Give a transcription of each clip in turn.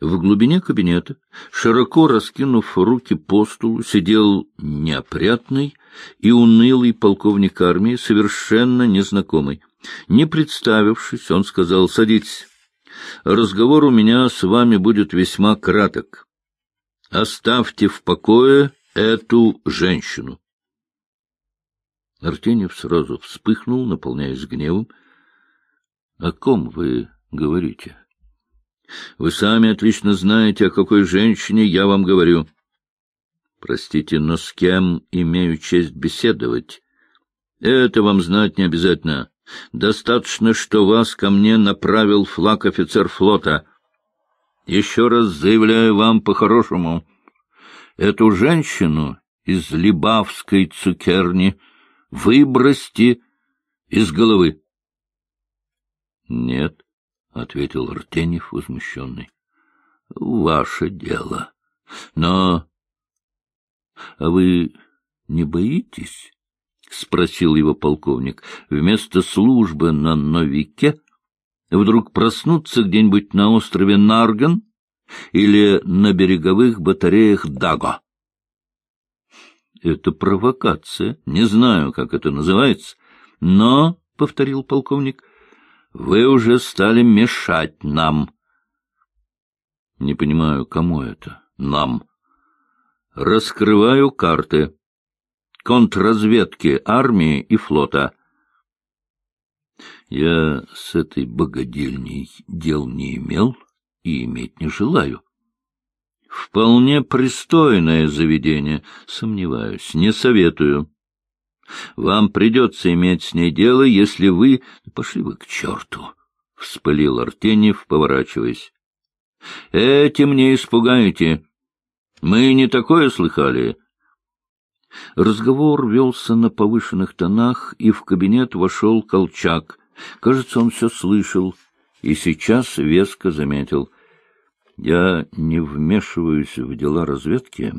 В глубине кабинета, широко раскинув руки по столу, сидел неопрятный и унылый полковник армии, совершенно незнакомый. Не представившись, он сказал «Садитесь». Разговор у меня с вами будет весьма краток. Оставьте в покое эту женщину. Артеньев сразу вспыхнул, наполняясь гневом. — О ком вы говорите? — Вы сами отлично знаете, о какой женщине я вам говорю. — Простите, но с кем имею честь беседовать? — Это вам знать не обязательно. Достаточно, что вас ко мне направил флаг офицер флота. Еще раз заявляю вам по-хорошему. Эту женщину из Либавской цукерни выбросьте из головы. — Нет, — ответил Артеньев возмущенный. — Ваше дело. Но... — А вы не боитесь? — спросил его полковник. — Вместо службы на новике вдруг проснуться где-нибудь на острове Нарган или на береговых батареях Даго? — Это провокация. Не знаю, как это называется, но, — повторил полковник, — вы уже стали мешать нам. — Не понимаю, кому это? — Нам. — Раскрываю карты контрразведки армии и флота. Я с этой богадельней дел не имел и иметь не желаю. Вполне пристойное заведение, сомневаюсь, не советую. Вам придется иметь с ней дело, если вы... Пошли вы к черту! — вспылил Артеньев, поворачиваясь. — Этим не испугаете. Мы не такое слыхали. Разговор велся на повышенных тонах, и в кабинет вошел Колчак. Кажется, он все слышал, и сейчас веско заметил. Я не вмешиваюсь в дела разведки,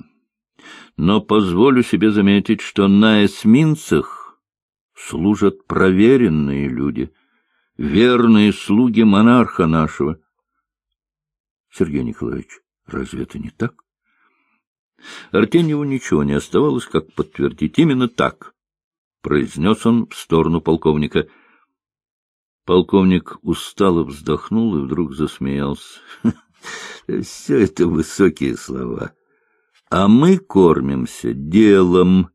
но позволю себе заметить, что на эсминцах служат проверенные люди, верные слуги монарха нашего. Сергей Николаевич, разве это не так? Артеньеву ничего не оставалось, как подтвердить. Именно так, — произнес он в сторону полковника. Полковник устало вздохнул и вдруг засмеялся. — Все это высокие слова. А мы кормимся делом.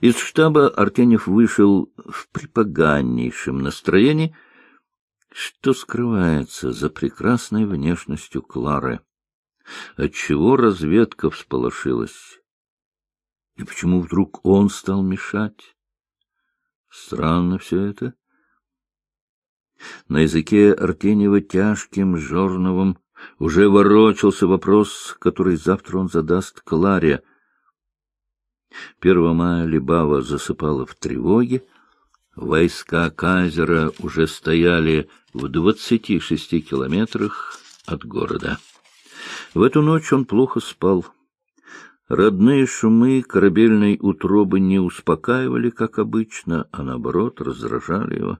Из штаба Артеньев вышел в припоганнейшем настроении, что скрывается за прекрасной внешностью Клары. Отчего разведка всполошилась? И почему вдруг он стал мешать? Странно все это. На языке Артеньева тяжким, жорновым уже ворочался вопрос, который завтра он задаст Кларе. 1 мая Либава засыпала в тревоге. Войска Казера уже стояли в двадцати шести километрах от города. В эту ночь он плохо спал. Родные шумы корабельной утробы не успокаивали, как обычно, а наоборот раздражали его.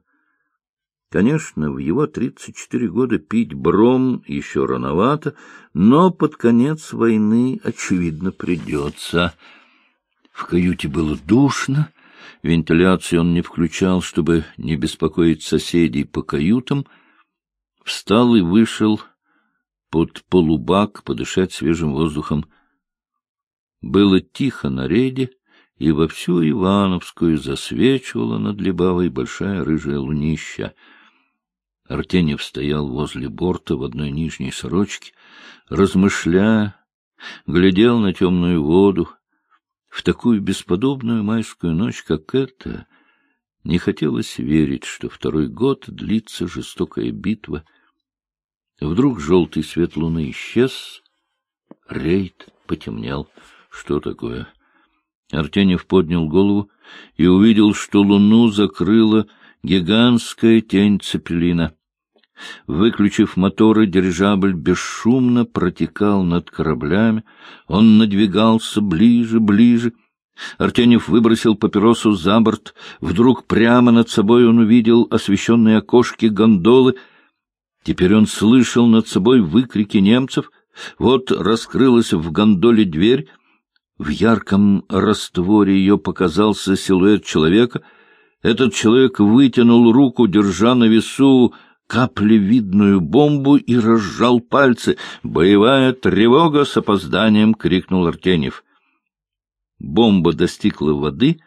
Конечно, в его тридцать четыре года пить бром еще рановато, но под конец войны, очевидно, придется. В каюте было душно, вентиляцию он не включал, чтобы не беспокоить соседей по каютам. Встал и вышел под полубак подышать свежим воздухом. Было тихо на рейде, и во всю Ивановскую засвечивала над Лебавой большая рыжая лунища. Артеньев стоял возле борта в одной нижней сорочке, размышляя, глядел на темную воду. В такую бесподобную майскую ночь, как эта, не хотелось верить, что второй год длится жестокая битва — Вдруг желтый свет луны исчез, рейд потемнел. Что такое? Артеньев поднял голову и увидел, что луну закрыла гигантская тень цепелина. Выключив моторы, дирижабль бесшумно протекал над кораблями. Он надвигался ближе, ближе. Артеньев выбросил папиросу за борт. Вдруг прямо над собой он увидел освещенные окошки гондолы — Теперь он слышал над собой выкрики немцев. Вот раскрылась в гондоле дверь. В ярком растворе ее показался силуэт человека. Этот человек вытянул руку, держа на весу каплевидную бомбу и разжал пальцы. «Боевая тревога с опозданием!» — крикнул Артеньев. Бомба достигла воды.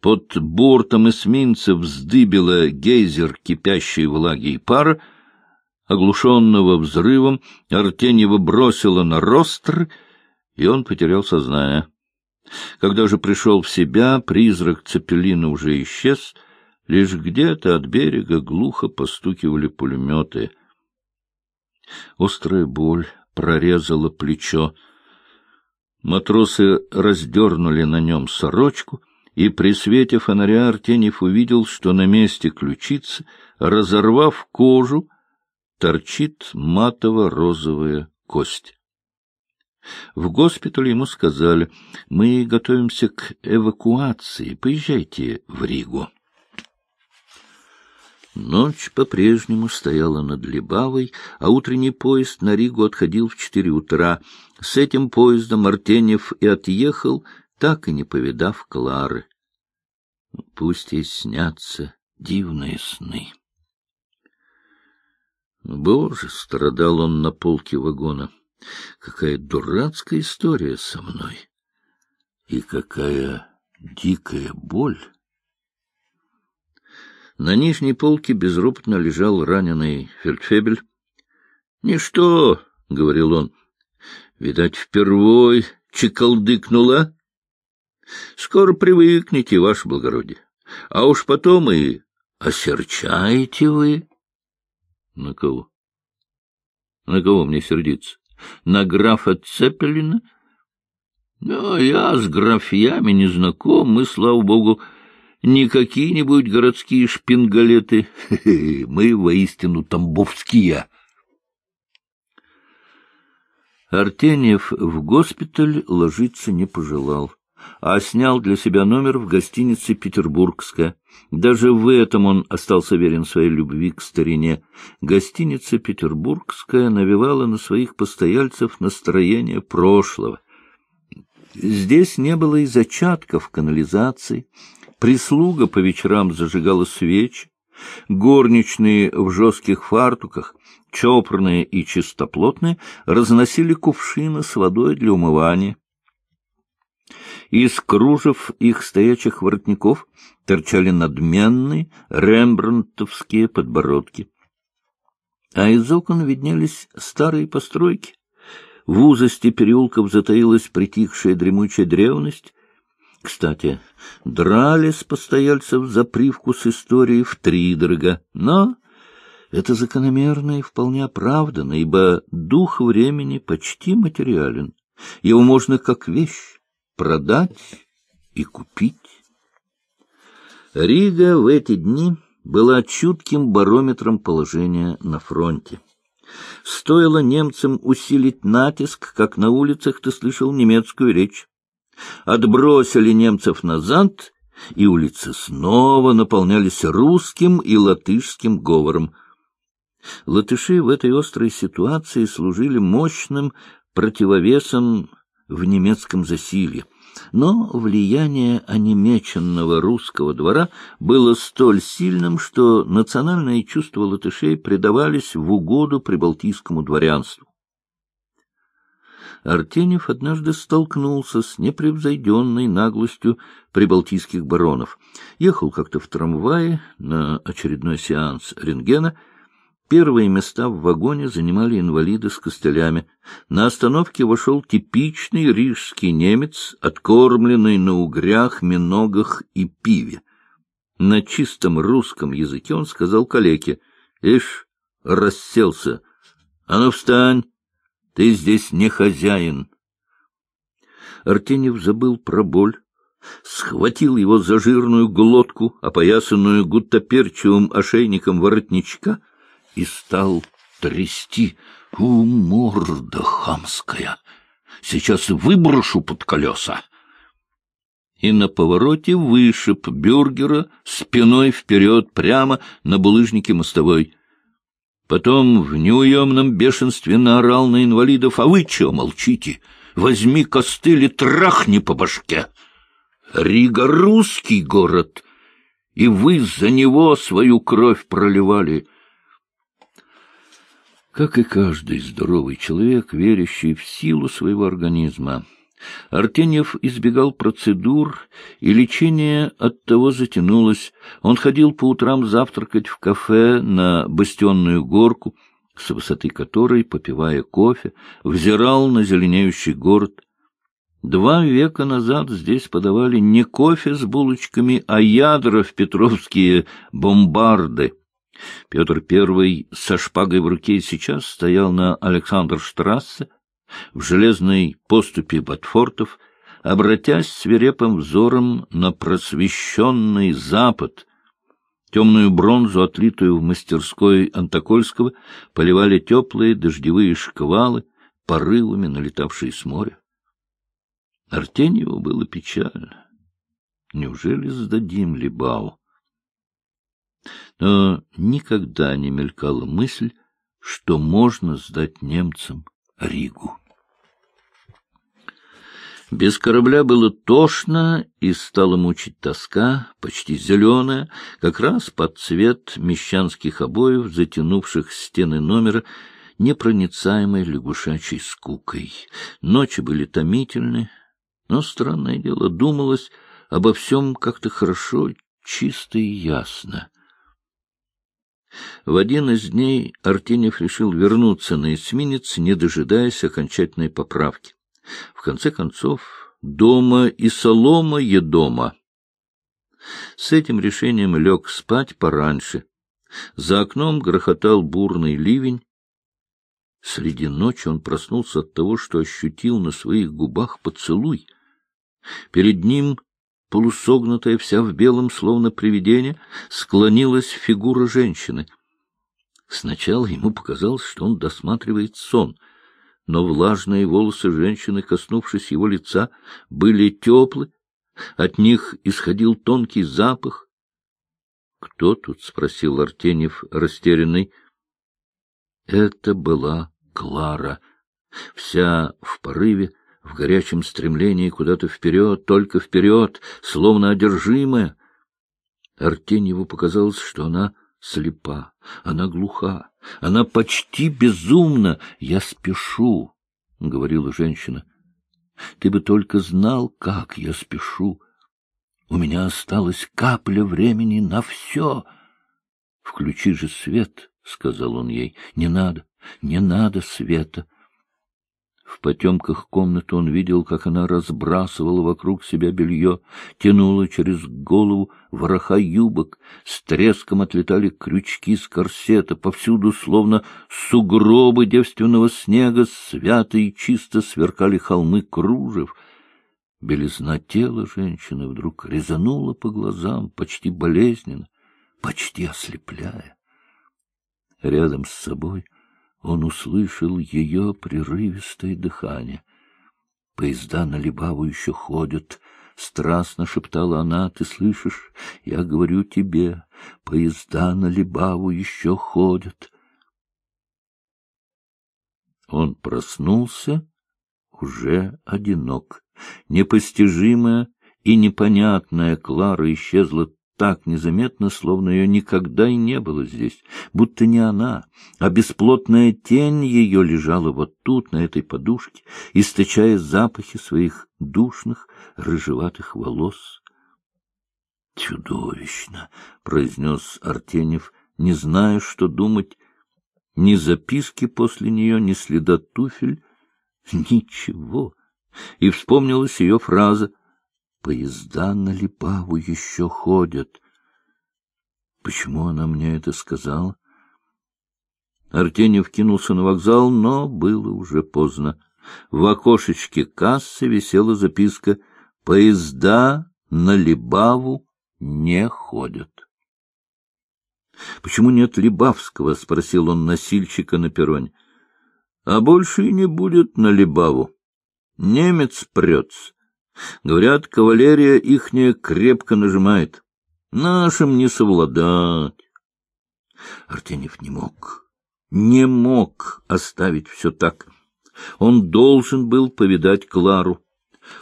Под бортом эсминца вздыбила гейзер кипящей влаги и пара. Оглушенного взрывом Артеньева бросила на ростр, и он потерял сознание. Когда же пришел в себя, призрак Цепелина уже исчез — Лишь где-то от берега глухо постукивали пулеметы. Острая боль прорезала плечо. Матросы раздернули на нем сорочку, и при свете фонаря Артеньев увидел, что на месте ключицы, разорвав кожу, торчит матово-розовая кость. В госпитале ему сказали, мы готовимся к эвакуации, поезжайте в Ригу. Ночь по-прежнему стояла над Либавой, а утренний поезд на Ригу отходил в четыре утра. С этим поездом Артеньев и отъехал, так и не повидав Клары. Пусть ей снятся дивные сны. Боже, страдал он на полке вагона. Какая дурацкая история со мной. И какая дикая боль. На нижней полке безропотно лежал раненый фельдфебель. — Ничто, — говорил он, — видать, впервой чекалдыкнула. Скоро привыкнете, ваше благородие. А уж потом и осерчаете вы. — На кого? — На кого мне сердиться? На графа Цепелина? — Ну, я с графьями не знаком, мы, слава богу, не какие-нибудь городские шпингалеты. Мы воистину тамбовские. Артеньев в госпиталь ложиться не пожелал, а снял для себя номер в гостинице «Петербургская». Даже в этом он остался верен своей любви к старине. Гостиница «Петербургская» навевала на своих постояльцев настроение прошлого. Здесь не было и зачатков канализации, Прислуга по вечерам зажигала свечи, горничные в жестких фартуках, чопорные и чистоплотные, разносили кувшины с водой для умывания. Из кружев их стоячих воротников торчали надменные рембрандтовские подбородки. А из окон виднелись старые постройки. В узости переулков затаилась притихшая дремучая древность, кстати, дрались постояльцев за привкус истории втридорога, но это закономерно и вполне оправданно, ибо дух времени почти материален. Его можно как вещь продать и купить. Рига в эти дни была чутким барометром положения на фронте. Стоило немцам усилить натиск, как на улицах ты слышал немецкую речь отбросили немцев назад, и улицы снова наполнялись русским и латышским говором. Латыши в этой острой ситуации служили мощным противовесом в немецком засилье. Но влияние онемеченного русского двора было столь сильным, что национальные чувства латышей предавались в угоду прибалтийскому дворянству. Артеньев однажды столкнулся с непревзойденной наглостью прибалтийских баронов. Ехал как-то в трамвае на очередной сеанс рентгена. Первые места в вагоне занимали инвалиды с костылями. На остановке вошел типичный рижский немец, откормленный на угрях, миногах и пиве. На чистом русском языке он сказал калеке, «Ишь, расселся! А ну встань!» Ты здесь не хозяин. Артеньев забыл про боль, схватил его за жирную глотку, опоясанную гуттаперчевым ошейником воротничка, и стал трясти. У, морда хамская! Сейчас выброшу под колеса! И на повороте вышиб бюргера спиной вперед прямо на булыжнике мостовой. Потом в неуемном бешенстве наорал на инвалидов. «А вы чего молчите? Возьми костыль и трахни по башке!» Рига — русский город, и вы за него свою кровь проливали. Как и каждый здоровый человек, верящий в силу своего организма, Артеньев избегал процедур, и лечение от того затянулось. Он ходил по утрам завтракать в кафе на Бастионную горку, с высоты которой, попивая кофе, взирал на зеленеющий город. Два века назад здесь подавали не кофе с булочками, а ядра в петровские бомбарды. Петр I со шпагой в руке сейчас стоял на Александрштрассе, в железной поступе Батфортов, обратясь свирепым взором на просвещенный Запад. Темную бронзу, отлитую в мастерской Антокольского, поливали теплые дождевые шквалы, порывами налетавшие с моря. Артеньеву было печально. Неужели сдадим Либау? Но никогда не мелькала мысль, что можно сдать немцам Ригу. Без корабля было тошно, и стала мучить тоска, почти зеленая, как раз под цвет мещанских обоев, затянувших стены номера, непроницаемой лягушачьей скукой. Ночи были томительны, но, странное дело, думалось обо всем как-то хорошо, чисто и ясно. В один из дней Артеньев решил вернуться на эсминец, не дожидаясь окончательной поправки. В конце концов, дома и солома едома. С этим решением лег спать пораньше. За окном грохотал бурный ливень. Среди ночи он проснулся от того, что ощутил на своих губах поцелуй. Перед ним, полусогнутая вся в белом, словно привидение, склонилась фигура женщины. Сначала ему показалось, что он досматривает сон — но влажные волосы женщины, коснувшись его лица, были теплы, от них исходил тонкий запах. — Кто тут? — спросил Артеньев, растерянный. Это была Клара, вся в порыве, в горячем стремлении куда-то вперед, только вперед, словно одержимая. Артеньеву показалось, что она слепа, она глуха, она почти безумна. Я спешу, — говорила женщина. Ты бы только знал, как я спешу. У меня осталась капля времени на все. Включи же свет, — сказал он ей. Не надо, не надо света. В потемках комнаты он видел, как она разбрасывала вокруг себя белье, тянула через голову вороха юбок, с треском отлетали крючки с корсета, повсюду, словно сугробы девственного снега, свято и чисто сверкали холмы кружев. Белизна тела женщины вдруг резанула по глазам, почти болезненно, почти ослепляя. Рядом с собой он услышал ее прерывистое дыхание. Поезда на Либаву еще ходят. Страстно шептала она, ты слышишь? Я говорю тебе, поезда на Либаву еще ходят. Он проснулся, уже одинок. Непостижимая и непонятная Клара исчезла так незаметно, словно ее никогда и не было здесь, будто не она, а бесплотная тень ее лежала вот тут, на этой подушке, источая запахи своих душных рыжеватых волос. — Чудовищно! — произнес Артенев, не зная, что думать. Ни записки после нее, ни следа туфель, ничего. И вспомнилась ее фраза — Поезда на Липаву еще ходят. Почему она мне это сказала? Артеньев кинулся на вокзал, но было уже поздно. В окошечке кассы висела записка «Поезда на Либаву не ходят». «Почему нет Либавского?» — спросил он носильщика на перроне. «А больше и не будет на Либаву. Немец прется. Говорят, кавалерия ихняя крепко нажимает. Нашим не совладать. Артенев не мог, не мог оставить все так. Он должен был повидать Клару.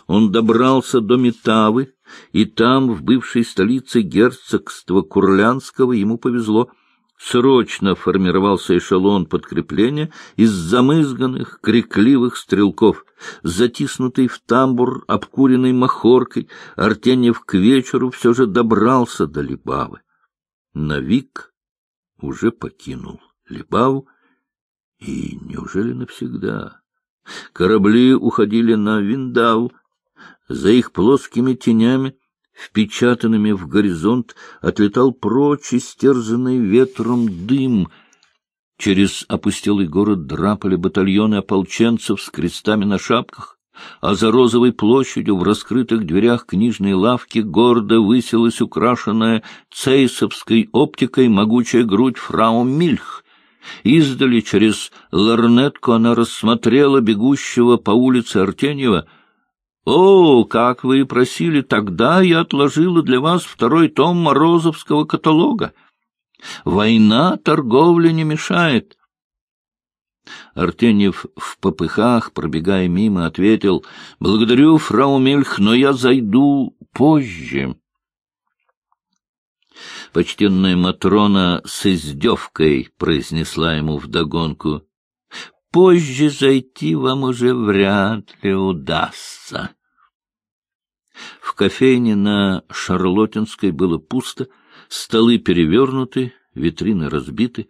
Он добрался до Метавы, и там, в бывшей столице герцогства Курлянского, ему повезло. Срочно формировался эшелон подкрепления из замызганных, крикливых стрелков. Затиснутый в тамбур, обкуренный махоркой, Артеньев к вечеру все же добрался до Либавы. Навик уже покинул Либаву, и неужели навсегда? Корабли уходили на Виндау, за их плоскими тенями, впечатанными в горизонт, отлетал прочь истерзанный ветром дым. Через опустелый город драпали батальоны ополченцев с крестами на шапках, а за розовой площадью в раскрытых дверях книжной лавки гордо высилась украшенная цейсовской оптикой могучая грудь фрау Мильх. Издали через лорнетку она рассмотрела бегущего по улице Артеньева — «О, как вы и просили, тогда я отложила для вас второй том Морозовского каталога. Война торговля не мешает». Артеньев в попыхах, пробегая мимо, ответил, «Благодарю, фрау Мельх, но я зайду позже». Почтенная Матрона с издевкой произнесла ему вдогонку, «Позже зайти вам уже вряд ли удастся». В кофейне на Шарлотинской было пусто, столы перевернуты, витрины разбиты.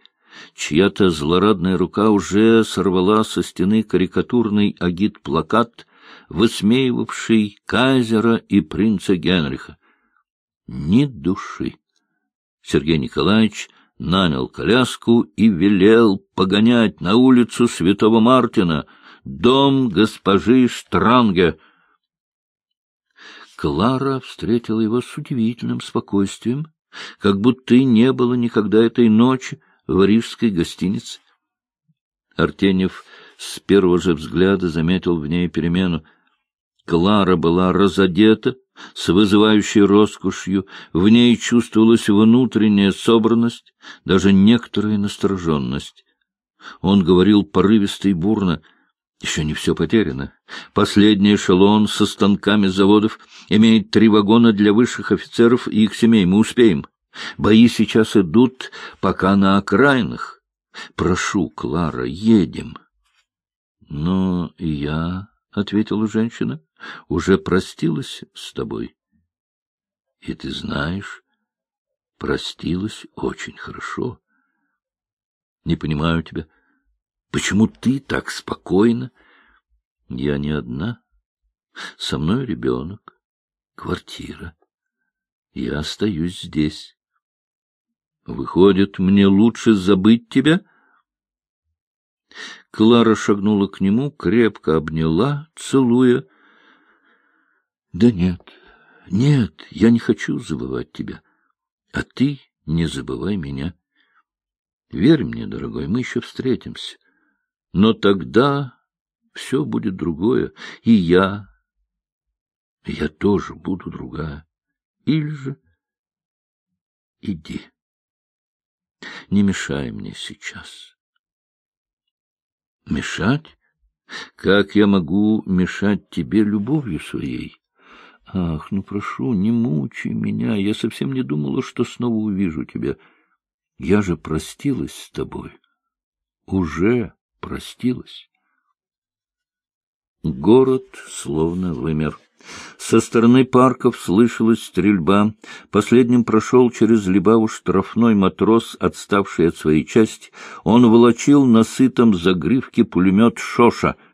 Чья-то злорадная рука уже сорвала со стены карикатурный агит-плакат, высмеивавший Кайзера и принца Генриха. Ни души. Сергей Николаевич нанял коляску и велел погонять на улицу Святого Мартина, дом госпожи Штранге — Клара встретила его с удивительным спокойствием, как будто и не было никогда этой ночи в рижской гостинице. Артеньев с первого же взгляда заметил в ней перемену. Клара была разодета, с вызывающей роскошью, в ней чувствовалась внутренняя собранность, даже некоторая настороженность. Он говорил порывисто и бурно — еще не все потеряно. Последний эшелон со станками заводов имеет три вагона для высших офицеров и их семей. Мы успеем. Бои сейчас идут пока на окраинах. Прошу, Клара, едем. — Но я, — ответила женщина, — уже простилась с тобой. И ты знаешь, простилась очень хорошо. Не понимаю тебя. — Почему ты так спокойна? Я не одна. Со мной ребенок, квартира. Я остаюсь здесь. Выходит, мне лучше забыть тебя? Клара шагнула к нему, крепко обняла, целуя. Да нет, нет, я не хочу забывать тебя. А ты не забывай меня. Верь мне, дорогой, мы еще встретимся. Но тогда все будет другое, и я, я тоже буду другая. Или же иди, не мешай мне сейчас. Мешать? Как я могу мешать тебе любовью своей? Ах, ну прошу, не мучай меня, я совсем не думала, что снова увижу тебя. Я же простилась с тобой. Уже простилась. Город словно вымер. Со стороны парков слышалась стрельба. Последним прошел через Либаву штрафной матрос, отставший от своей части. Он волочил на сытом загривке пулемет Шоша —